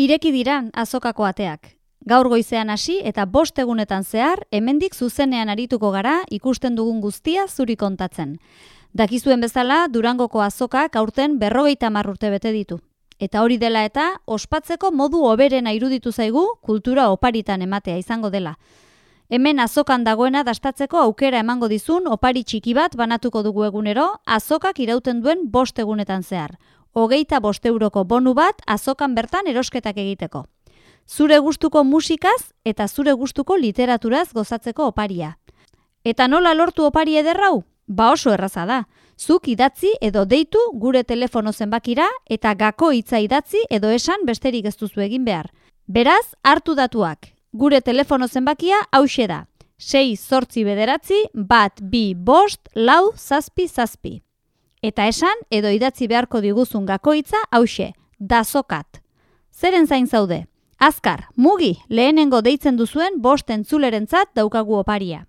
Ireki dira azokako ateak. Gaur goizean hasi eta bost egunetan zehar, hemendik zuzenean arituko gara ikusten dugun guztia zuri kontatzen. Dakizuen bezala, Durangoko azokak aurten berrogeita marrurte bete ditu. Eta hori dela eta, ospatzeko modu oberena iruditu zaigu, kultura oparitan ematea izango dela. Hemen azokan dagoena dastatzeko aukera emango dizun opari txiki bat banatuko dugu egunero, azokak irauten duen bost egunetan zehar. Hogeita bost euroko bonu bat azokan bertan erosketak egiteko. Zure gustuko musikaz eta zure gustuko literaturaz gozatzeko oparia. Eta nola lortu opari ederrau? Ba oso erraza da. Zuk idatzi edo deitu gure telefono zenbakira eta gako hitza idatzi edo esan besterik ez duzu egin behar. Beraz, hartu datuak. Gure telefono zenbakia hause da. 6 zortzi bederatzi, bat bi bost, lau zazpi zazpi. Eta esan edo idatzi beharko diguzun gakoitza hause, dazokat. Zeren zain zaude? Azkar, mugi, lehenengo deitzen duzuen bost entzulerentzat daukagu oparia.